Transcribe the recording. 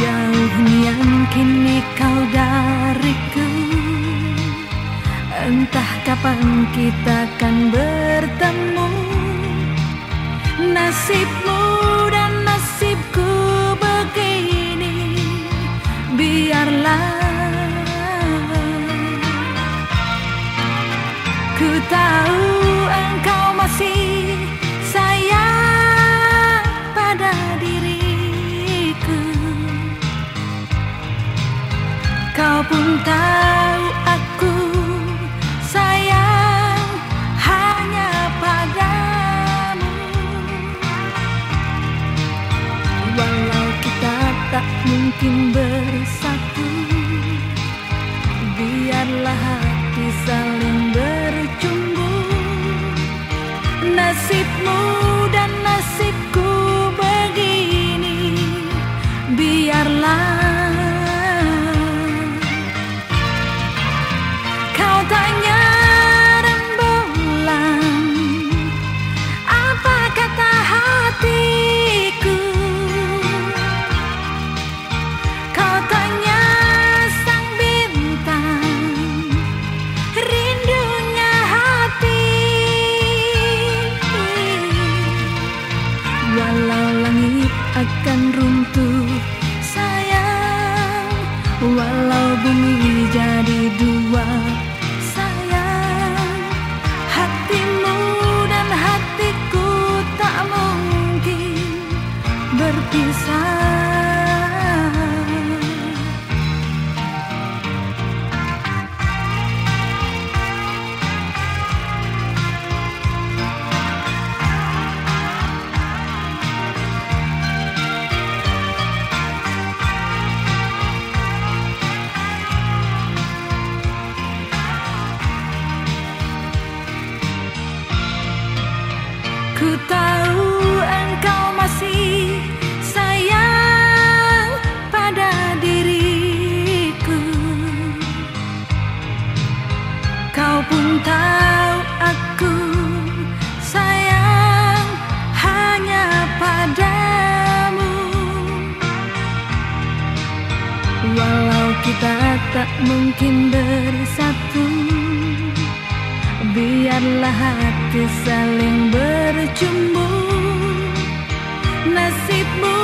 Sejauhnya kini kau dariku. Entah kapan kita akan bertemu. Nasibmu dan nasibku begini Biarlah. Ku tahu mungkin bersatu. Biarlah hati saling bercumbu. Nasibmu dan nasibku begini. Biarlah akan runtuh sayang. Walau bumi jadi dua sayang. Hatimu dan hatiku tak mungkin berpisah Ku tahu engkau masih sayang pada diriku. Kau pun tahu aku sayang hanya padamu. Walau kita tak mungkin bersatu Biarlah hati saling bercumbu Nasibmu